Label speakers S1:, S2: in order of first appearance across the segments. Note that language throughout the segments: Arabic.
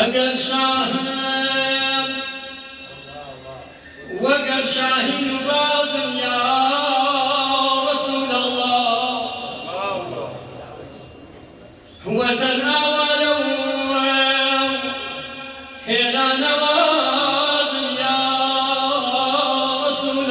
S1: اگر شاهد. وقر شاهين بازم يا رسول الله. هو تناول هنا نوازم رسول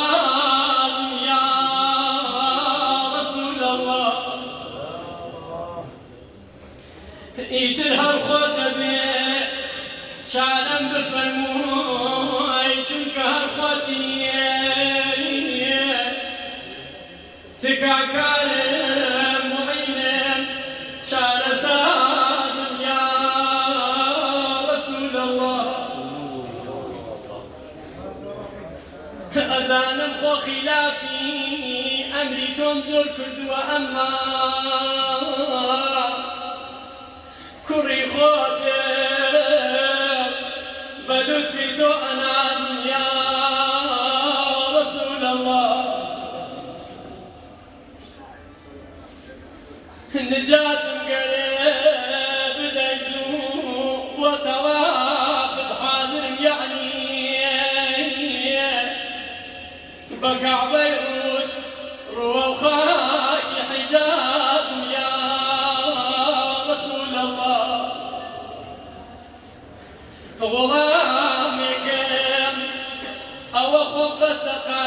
S1: دڵنەوازم یا رسول الله. ئیتر هەر خۆتە بێ چارەم بفەرمووی چونکە هەر أزانم خو خلافي أمري تنزل كرد وأما كري خوتم بلطفي تو أنازم يا رسول الله. نجاة قريب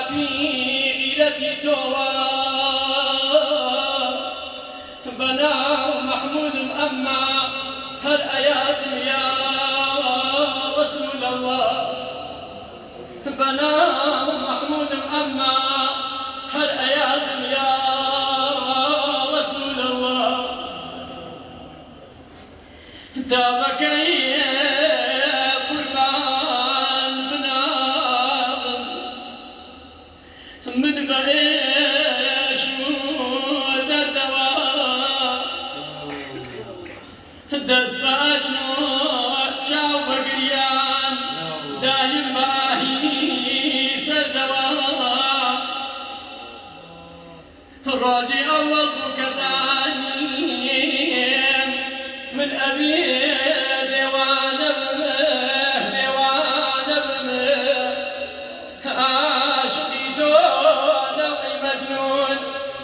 S1: استقابي غيرتي تواب بنا محمود أما هل أيازم يا رسول الله؟ بنا محمود أما هل أيازم يا رسول الله؟ تابك دست باشنو چاو بگریان دایم ماهی سردوا. راجي أول بكزانين من أبي ديوان ابنه ديوان ابنه عاشقي نوعي مجنون.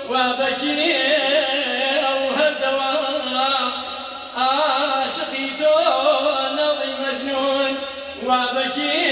S1: وبكي igual aqui.